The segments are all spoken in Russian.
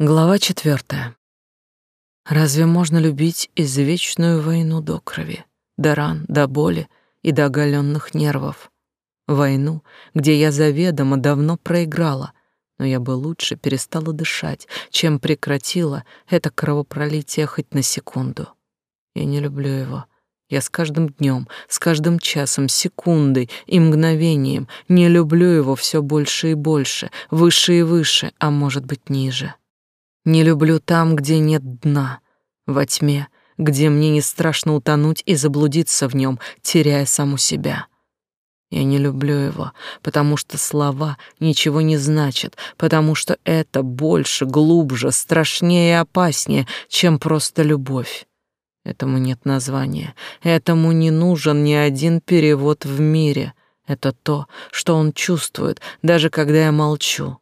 Глава четвертая. Разве можно любить извечную войну до крови, до ран, до боли и до оголенных нервов? Войну, где я заведомо давно проиграла, но я бы лучше перестала дышать, чем прекратила это кровопролитие хоть на секунду. Я не люблю его. Я с каждым днем, с каждым часом, секундой и мгновением не люблю его все больше и больше, выше и выше, а может быть ниже. Не люблю там, где нет дна, во тьме, где мне не страшно утонуть и заблудиться в нем, теряя саму себя. Я не люблю его, потому что слова ничего не значат, потому что это больше, глубже, страшнее и опаснее, чем просто любовь. Этому нет названия, этому не нужен ни один перевод в мире. Это то, что он чувствует, даже когда я молчу.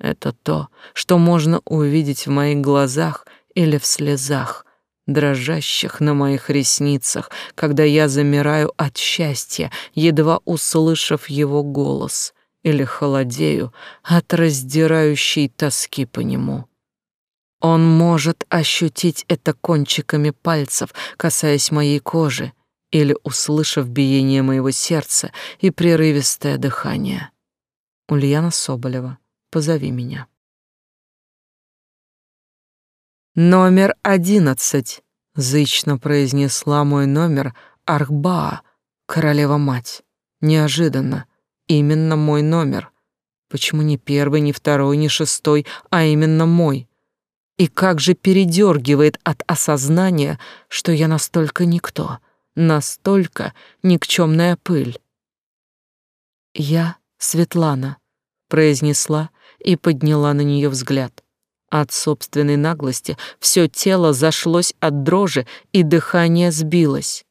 Это то, что можно увидеть в моих глазах или в слезах, дрожащих на моих ресницах, когда я замираю от счастья, едва услышав его голос, или холодею от раздирающей тоски по нему. Он может ощутить это кончиками пальцев, касаясь моей кожи, или услышав биение моего сердца и прерывистое дыхание. Ульяна Соболева позови меня. Номер одиннадцать, зычно произнесла мой номер Архбаа, королева-мать. Неожиданно, именно мой номер. Почему не первый, не второй, не шестой, а именно мой? И как же передергивает от осознания, что я настолько никто, настолько никчемная пыль. Я Светлана, произнесла и подняла на нее взгляд. От собственной наглости все тело зашлось от дрожи, и дыхание сбилось.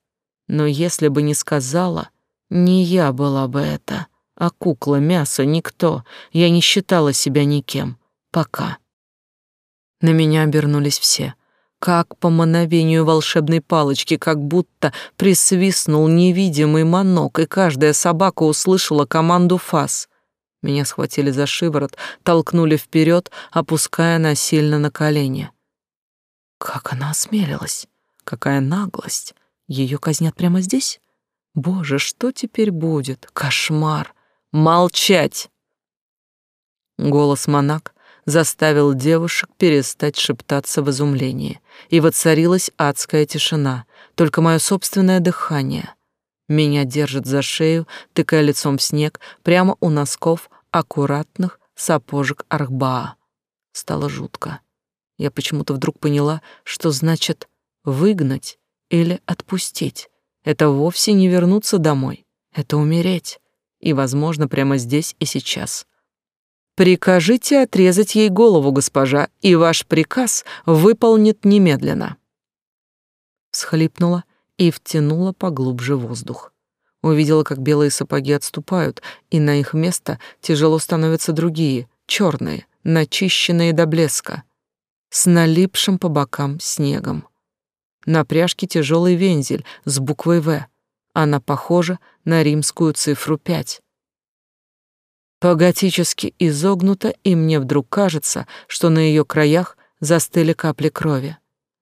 Но если бы не сказала, не я была бы это, а кукла, мясо, никто. Я не считала себя никем. Пока. На меня обернулись все. Как по мановению волшебной палочки, как будто присвистнул невидимый манок, и каждая собака услышала команду «фас». Меня схватили за шиворот, толкнули вперед, опуская насильно на колени. Как она осмелилась? Какая наглость! Ее казнят прямо здесь? Боже, что теперь будет? Кошмар! Молчать! Голос монак заставил девушек перестать шептаться в изумлении, и воцарилась адская тишина, только мое собственное дыхание. Меня держит за шею, тыкая лицом в снег, прямо у носков аккуратных сапожек Архбаа. Стало жутко. Я почему-то вдруг поняла, что значит выгнать или отпустить. Это вовсе не вернуться домой. Это умереть. И, возможно, прямо здесь и сейчас. Прикажите отрезать ей голову, госпожа, и ваш приказ выполнит немедленно. Схлипнула и втянула поглубже воздух. Увидела, как белые сапоги отступают, и на их место тяжело становятся другие, черные, начищенные до блеска, с налипшим по бокам снегом. На пряжке тяжелый вензель с буквой «В». Она похожа на римскую цифру пять. По-готически изогнута, и мне вдруг кажется, что на ее краях застыли капли крови.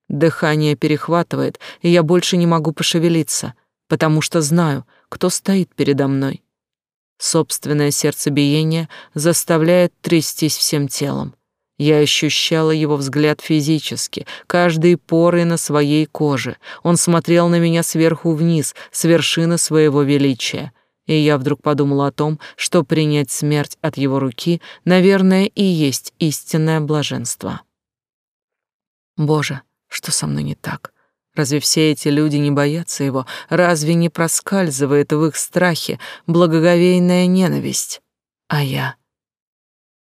Дыхание перехватывает, и я больше не могу пошевелиться, потому что знаю, кто стоит передо мной. Собственное сердцебиение заставляет трястись всем телом. Я ощущала его взгляд физически, каждой порой на своей коже. Он смотрел на меня сверху вниз, с вершины своего величия. И я вдруг подумала о том, что принять смерть от его руки, наверное, и есть истинное блаженство. Боже, что со мной не так? Разве все эти люди не боятся его? Разве не проскальзывает в их страхе благоговейная ненависть? А я...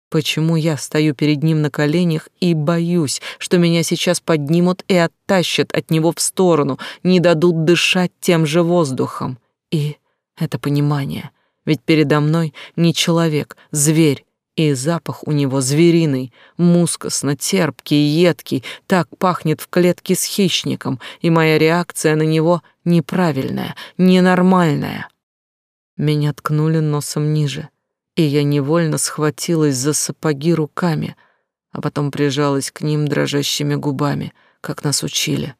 Почему я стою перед ним на коленях и боюсь, что меня сейчас поднимут и оттащат от него в сторону, не дадут дышать тем же воздухом? И это понимание. Ведь передо мной не человек, зверь, и запах у него звериный, мускусно, терпкий, едкий, так пахнет в клетке с хищником, и моя реакция на него неправильная, ненормальная. Меня ткнули носом ниже, и я невольно схватилась за сапоги руками. а потом прижалась к ним дрожащими губами, как нас учили,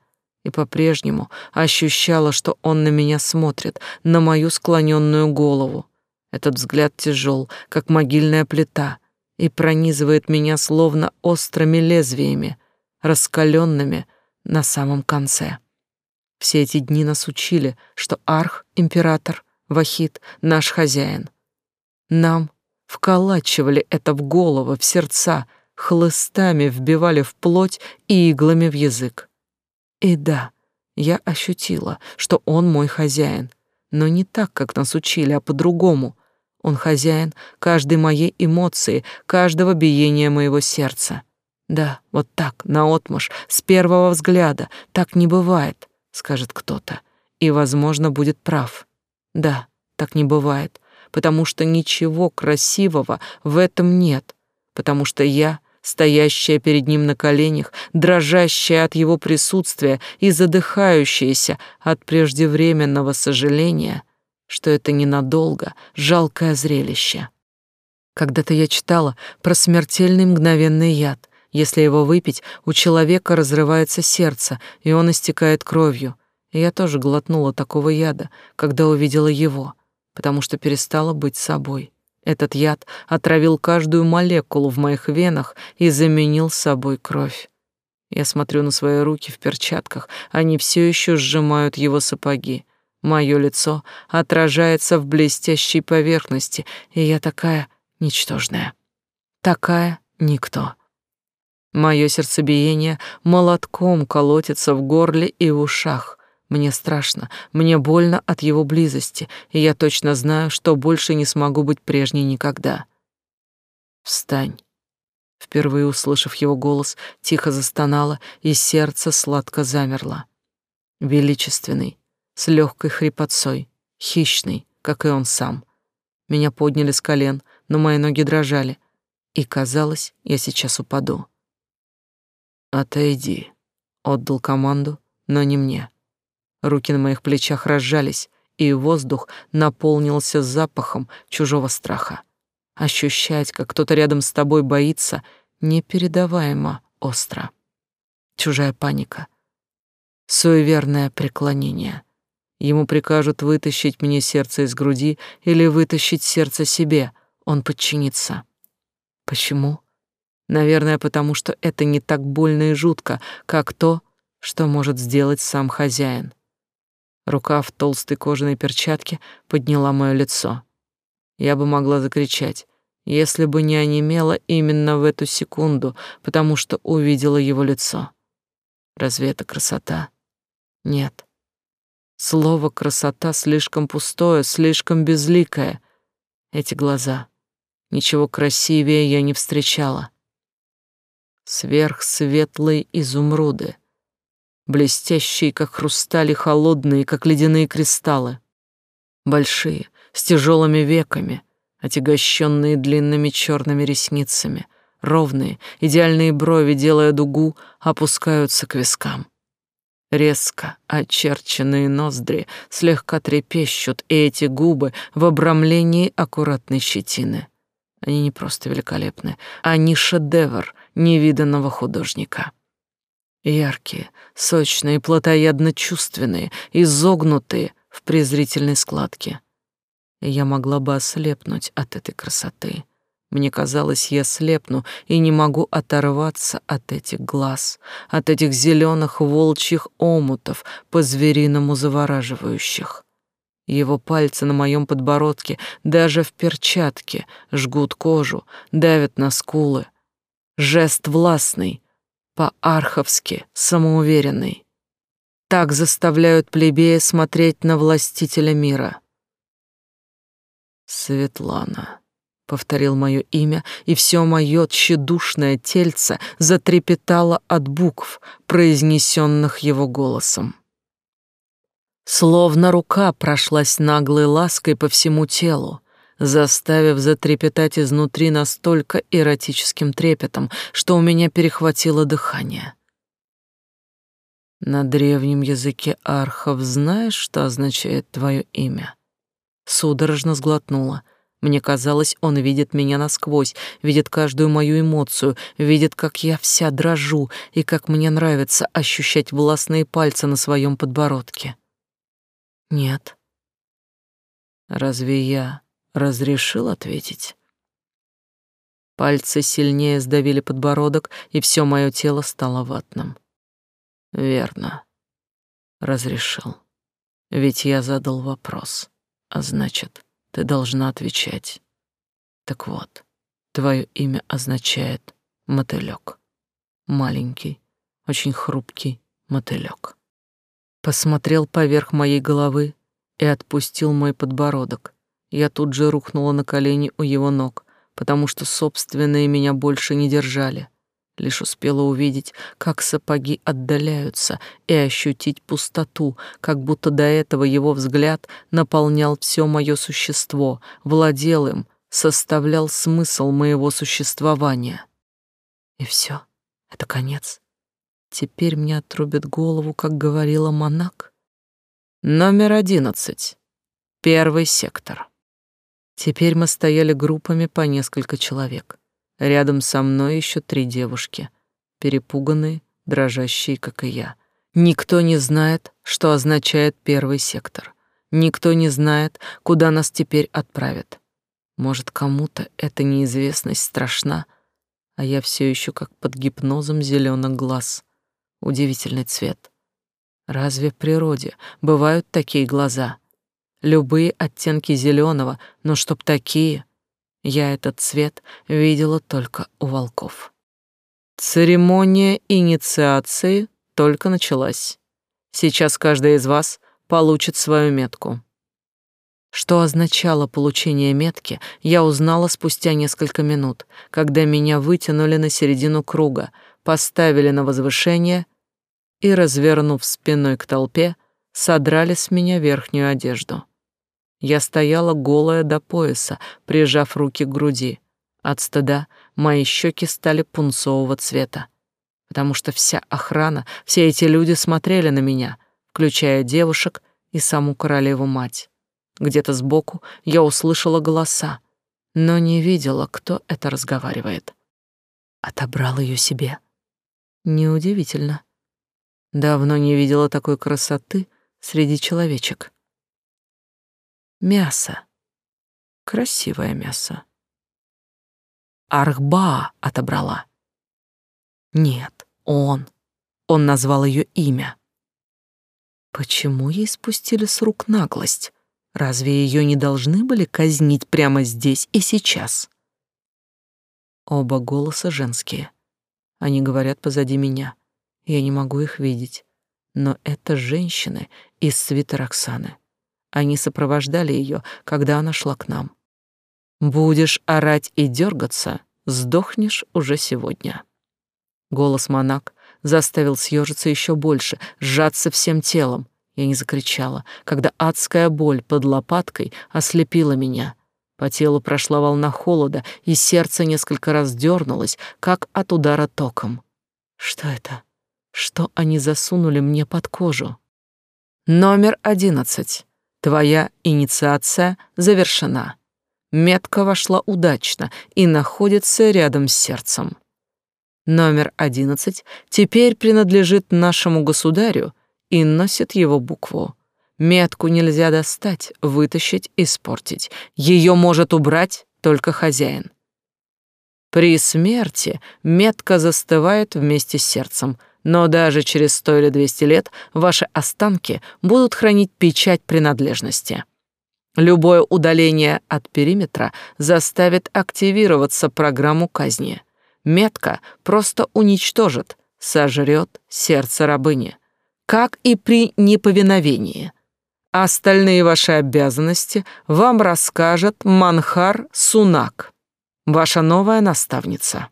и по-прежнему ощущала, что он на меня смотрит, на мою склоненную голову. Этот взгляд тяжел, как могильная плита, и пронизывает меня словно острыми лезвиями, раскаленными на самом конце. Все эти дни нас учили, что Арх, император, Вахид, наш хозяин. Нам вколачивали это в голову, в сердца, хлыстами вбивали в плоть и иглами в язык. И да, я ощутила, что он мой хозяин, но не так, как нас учили, а по-другому. Он хозяин каждой моей эмоции, каждого биения моего сердца. Да, вот так, наотмашь, с первого взгляда, так не бывает, скажет кто-то, и, возможно, будет прав. Да, так не бывает, потому что ничего красивого в этом нет, потому что я, стоящая перед ним на коленях, дрожащая от его присутствия и задыхающаяся от преждевременного сожаления — что это ненадолго, жалкое зрелище. Когда-то я читала про смертельный мгновенный яд. Если его выпить, у человека разрывается сердце, и он истекает кровью. И я тоже глотнула такого яда, когда увидела его, потому что перестала быть собой. Этот яд отравил каждую молекулу в моих венах и заменил собой кровь. Я смотрю на свои руки в перчатках, они все еще сжимают его сапоги. Мое лицо отражается в блестящей поверхности, и я такая ничтожная. Такая никто. Мое сердцебиение молотком колотится в горле и в ушах. Мне страшно, мне больно от его близости, и я точно знаю, что больше не смогу быть прежней никогда. Встань. Впервые услышав его голос, тихо застонала, и сердце сладко замерло. Величественный, с легкой хрипотцой, хищный, как и он сам. Меня подняли с колен, но мои ноги дрожали, и казалось, я сейчас упаду. «Отойди», — отдал команду, но не мне. Руки на моих плечах разжались, и воздух наполнился запахом чужого страха. Ощущать, как кто-то рядом с тобой боится, непередаваемо остро. Чужая паника, суеверное преклонение — Ему прикажут вытащить мне сердце из груди или вытащить сердце себе. Он подчинится. Почему? Наверное, потому что это не так больно и жутко, как то, что может сделать сам хозяин. Рука в толстой кожаной перчатке подняла мое лицо. Я бы могла закричать, если бы не онемела именно в эту секунду, потому что увидела его лицо. Разве это красота? Нет. Слово «красота» слишком пустое, слишком безликое. Эти глаза. Ничего красивее я не встречала. Сверхсветлые изумруды. Блестящие, как хрустали, холодные, как ледяные кристаллы. Большие, с тяжелыми веками, отягощенные длинными черными ресницами. Ровные, идеальные брови, делая дугу, опускаются к вискам. Резко очерченные ноздри слегка трепещут, и эти губы в обрамлении аккуратной щетины. Они не просто великолепны, они шедевр невиданного художника. Яркие, сочные, плотоядно-чувственные, изогнутые в презрительной складке. Я могла бы ослепнуть от этой красоты мне казалось, я слепну и не могу оторваться от этих глаз, от этих зеленых волчьих омутов, по-звериному завораживающих. Его пальцы на моем подбородке, даже в перчатке, жгут кожу, давят на скулы. Жест властный, по-арховски самоуверенный. Так заставляют плебея смотреть на властителя мира. Светлана повторил мое имя, и все мое тщедушное тельце затрепетало от букв, произнесенных его голосом. Словно рука прошлась наглой лаской по всему телу, заставив затрепетать изнутри настолько эротическим трепетом, что у меня перехватило дыхание. На древнем языке архов знаешь, что означает твое имя? Судорожно сглотнула — Мне казалось, он видит меня насквозь, видит каждую мою эмоцию, видит, как я вся дрожу и как мне нравится ощущать властные пальцы на своем подбородке. Нет. Разве я разрешил ответить? Пальцы сильнее сдавили подбородок, и все мое тело стало ватным. Верно. Разрешил. Ведь я задал вопрос. А значит, ты должна отвечать. Так вот, твое имя означает мотылек. Маленький, очень хрупкий мотылек. Посмотрел поверх моей головы и отпустил мой подбородок. Я тут же рухнула на колени у его ног, потому что собственные меня больше не держали. Лишь успела увидеть, как сапоги отдаляются, и ощутить пустоту, как будто до этого его взгляд наполнял все мое существо, владел им, составлял смысл моего существования. И все, это конец. Теперь мне отрубят голову, как говорила Монак. Номер одиннадцать. Первый сектор. Теперь мы стояли группами по несколько человек. Рядом со мной еще три девушки, перепуганные, дрожащие, как и я. Никто не знает, что означает первый сектор. Никто не знает, куда нас теперь отправят. Может, кому-то эта неизвестность страшна, а я все еще как под гипнозом зеленых глаз. Удивительный цвет. Разве в природе бывают такие глаза? Любые оттенки зеленого, но чтоб такие — я этот цвет видела только у волков. Церемония инициации только началась. Сейчас каждый из вас получит свою метку. Что означало получение метки, я узнала спустя несколько минут, когда меня вытянули на середину круга, поставили на возвышение и, развернув спиной к толпе, содрали с меня верхнюю одежду. Я стояла голая до пояса, прижав руки к груди. От стыда мои щеки стали пунцового цвета, потому что вся охрана, все эти люди смотрели на меня, включая девушек и саму королеву-мать. Где-то сбоку я услышала голоса, но не видела, кто это разговаривает. Отобрал ее себе. Неудивительно. Давно не видела такой красоты среди человечек. Мясо. Красивое мясо. Архба отобрала. Нет, он. Он назвал ее имя. Почему ей спустили с рук наглость? Разве ее не должны были казнить прямо здесь и сейчас? Оба голоса женские. Они говорят позади меня. Я не могу их видеть. Но это женщины из свита Роксаны. Они сопровождали ее, когда она шла к нам. Будешь орать и дергаться, сдохнешь уже сегодня. Голос Монак заставил съежиться еще больше, сжаться всем телом. Я не закричала, когда адская боль под лопаткой ослепила меня. По телу прошла волна холода, и сердце несколько раз дернулось, как от удара током. Что это? Что они засунули мне под кожу? Номер одиннадцать. Твоя инициация завершена. Метка вошла удачно и находится рядом с сердцем. Номер одиннадцать теперь принадлежит нашему государю и носит его букву. Метку нельзя достать, вытащить, испортить. Ее может убрать только хозяин. При смерти метка застывает вместе с сердцем — но даже через сто или двести лет ваши останки будут хранить печать принадлежности. Любое удаление от периметра заставит активироваться программу казни. Метка просто уничтожит, сожрет сердце рабыни, как и при неповиновении. Остальные ваши обязанности вам расскажет Манхар Сунак, ваша новая наставница.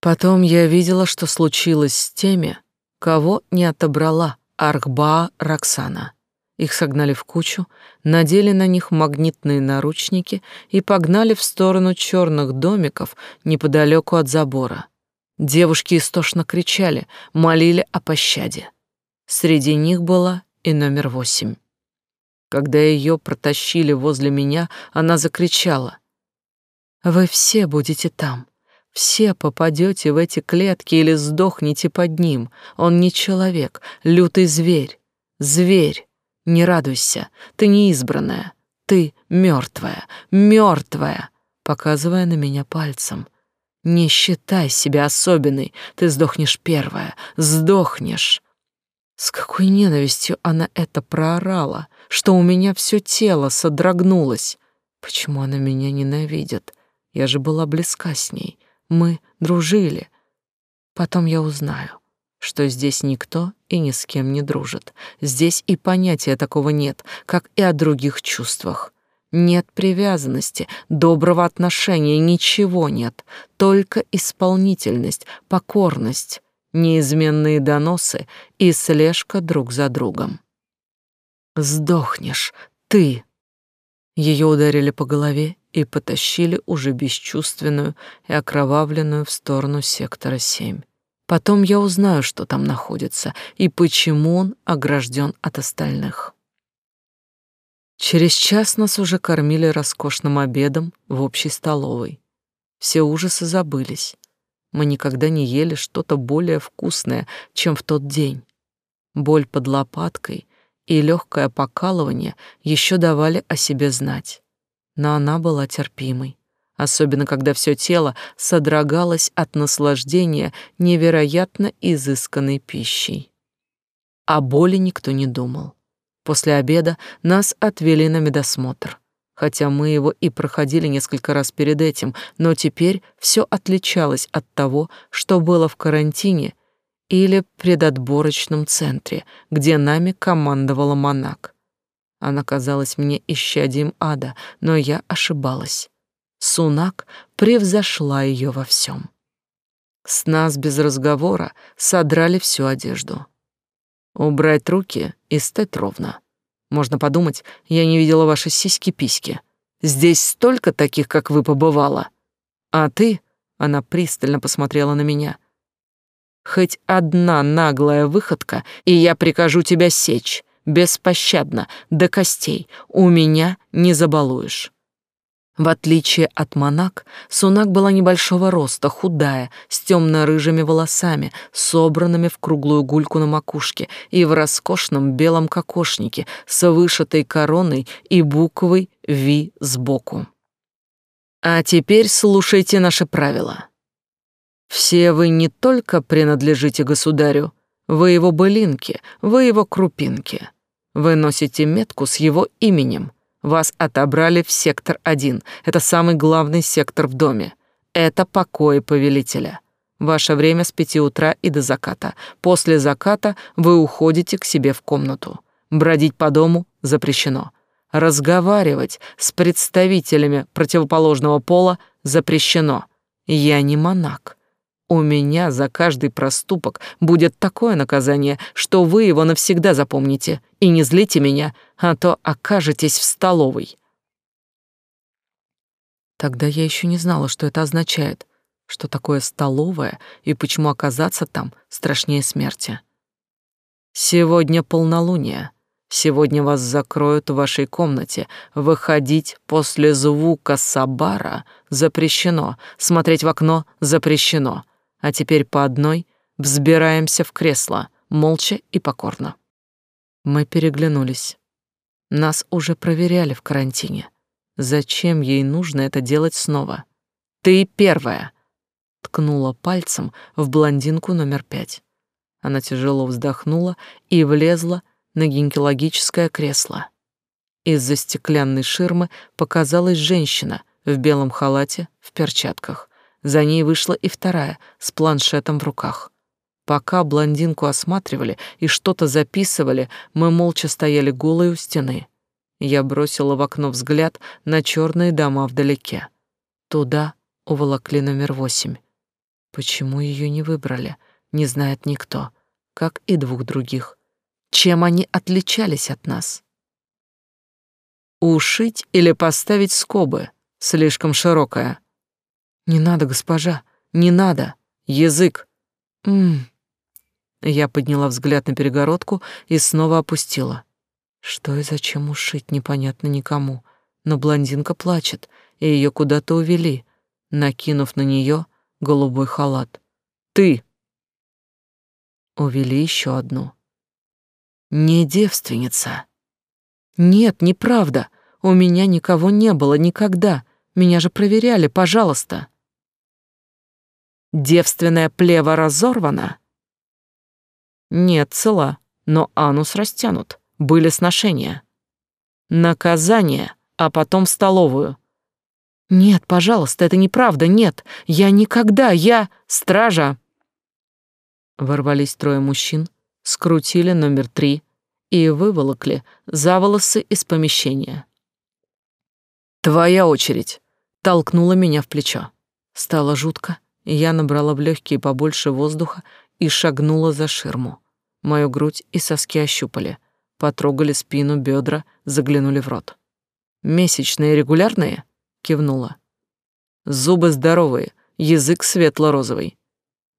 Потом я видела, что случилось с теми, кого не отобрала Архба Роксана. Их согнали в кучу, надели на них магнитные наручники и погнали в сторону черных домиков неподалеку от забора. Девушки истошно кричали, молили о пощаде. Среди них была и номер восемь. Когда ее протащили возле меня, она закричала. «Вы все будете там. Все попадете в эти клетки или сдохнете под ним. Он не человек, лютый зверь. Зверь. Не радуйся, ты не избранная. Ты мертвая, мертвая, показывая на меня пальцем. Не считай себя особенной, ты сдохнешь первая, сдохнешь. С какой ненавистью она это проорала, что у меня все тело содрогнулось. Почему она меня ненавидит? Я же была близка с ней. Мы дружили. Потом я узнаю, что здесь никто и ни с кем не дружит. Здесь и понятия такого нет, как и о других чувствах. Нет привязанности, доброго отношения, ничего нет. Только исполнительность, покорность, неизменные доносы и слежка друг за другом. «Сдохнешь, ты!» Ее ударили по голове и потащили уже бесчувственную и окровавленную в сторону сектора 7. Потом я узнаю, что там находится и почему он огражден от остальных. Через час нас уже кормили роскошным обедом в общей столовой. Все ужасы забылись. Мы никогда не ели что-то более вкусное, чем в тот день. Боль под лопаткой и легкое покалывание еще давали о себе знать. Но она была терпимой, особенно когда все тело содрогалось от наслаждения невероятно изысканной пищей. О боли никто не думал. После обеда нас отвели на медосмотр хотя мы его и проходили несколько раз перед этим, но теперь все отличалось от того, что было в карантине или предотборочном центре, где нами командовала Монак. Она казалась мне исчадием ада, но я ошибалась. Сунак превзошла ее во всем. С нас без разговора содрали всю одежду. Убрать руки и стать ровно. Можно подумать, я не видела ваши сиськи-письки. Здесь столько таких, как вы, побывало. А ты, она пристально посмотрела на меня. Хоть одна наглая выходка, и я прикажу тебя сечь, беспощадно, до костей. У меня не забалуешь. В отличие от Монак, Сунак была небольшого роста, худая, с темно-рыжими волосами, собранными в круглую гульку на макушке и в роскошном белом кокошнике с вышитой короной и буквой «Ви» сбоку. А теперь слушайте наши правила. Все вы не только принадлежите государю, вы его былинки, вы его крупинки. Вы носите метку с его именем — вас отобрали в сектор 1. Это самый главный сектор в доме. Это покои повелителя. Ваше время с пяти утра и до заката. После заката вы уходите к себе в комнату. Бродить по дому запрещено. Разговаривать с представителями противоположного пола запрещено. Я не монах. У меня за каждый проступок будет такое наказание, что вы его навсегда запомните. И не злите меня, а то окажетесь в столовой. Тогда я еще не знала, что это означает, что такое столовая и почему оказаться там страшнее смерти. Сегодня полнолуние. Сегодня вас закроют в вашей комнате. Выходить после звука сабара запрещено. Смотреть в окно запрещено. А теперь по одной взбираемся в кресло, молча и покорно. Мы переглянулись. Нас уже проверяли в карантине. Зачем ей нужно это делать снова? Ты первая. Ткнула пальцем в блондинку номер пять. Она тяжело вздохнула и влезла на гинекологическое кресло. Из-за стеклянной ширмы показалась женщина в белом халате, в перчатках. За ней вышла и вторая с планшетом в руках. Пока блондинку осматривали и что-то записывали, мы молча стояли голые у стены. Я бросила в окно взгляд на черные дома вдалеке. Туда уволокли номер восемь. Почему ее не выбрали, не знает никто, как и двух других. Чем они отличались от нас? Ушить или поставить скобы? Слишком широкая. Не надо, госпожа, не надо. Язык. М. Я подняла взгляд на перегородку и снова опустила. Что и зачем ушить, непонятно никому. Но блондинка плачет, и ее куда-то увели, накинув на нее голубой халат. «Ты!» Увели еще одну. «Не девственница!» «Нет, неправда. У меня никого не было никогда. Меня же проверяли, пожалуйста». «Девственная плева разорвана?» «Нет, цела, но анус растянут. Были сношения». «Наказание, а потом в столовую». «Нет, пожалуйста, это неправда, нет. Я никогда, я... Стража!» Ворвались трое мужчин, скрутили номер три и выволокли за волосы из помещения. «Твоя очередь!» — толкнула меня в плечо. Стало жутко, я набрала в легкие побольше воздуха и шагнула за ширму. Мою грудь и соски ощупали, потрогали спину, бедра, заглянули в рот. «Месячные регулярные?» — кивнула. «Зубы здоровые, язык светло-розовый.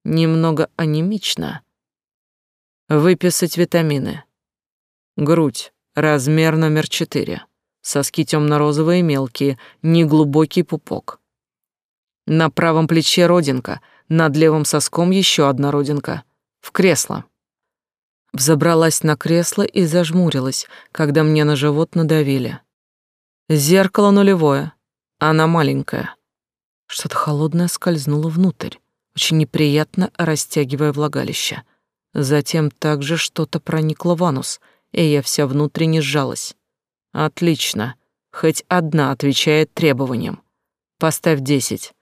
Немного анемично. Выписать витамины. Грудь, размер номер четыре. Соски темно-розовые, мелкие, неглубокий пупок. На правом плече родинка, над левым соском еще одна родинка. В кресло. Взобралась на кресло и зажмурилась, когда мне на живот надавили. Зеркало нулевое. Она маленькая. Что-то холодное скользнуло внутрь, очень неприятно растягивая влагалище. Затем также что-то проникло в анус, и я вся внутренне сжалась. Отлично. Хоть одна отвечает требованиям. Поставь десять.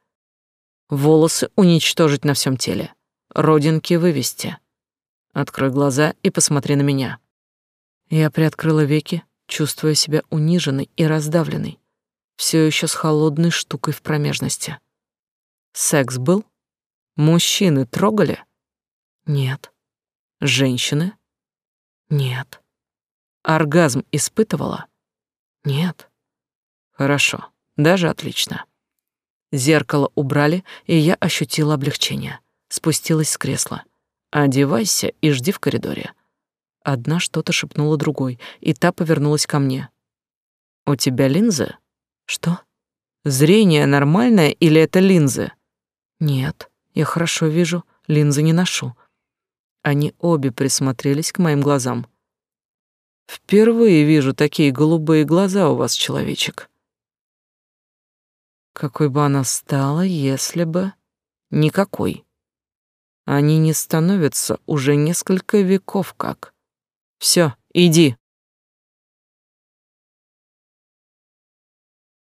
Волосы уничтожить на всем теле. Родинки вывести. Открой глаза и посмотри на меня. Я приоткрыла веки, чувствуя себя униженной и раздавленной, все еще с холодной штукой в промежности. Секс был? Мужчины трогали? Нет. Женщины? Нет. Оргазм испытывала? Нет. Хорошо, даже отлично. Зеркало убрали, и я ощутила облегчение. Спустилась с кресла. Одевайся и жди в коридоре. Одна что-то шепнула другой, и та повернулась ко мне. У тебя линзы? Что? Зрение нормальное или это линзы? Нет, я хорошо вижу, линзы не ношу. Они обе присмотрелись к моим глазам. Впервые вижу такие голубые глаза у вас, человечек. Какой бы она стала, если бы... Никакой. Они не становятся уже несколько веков как. Все, иди.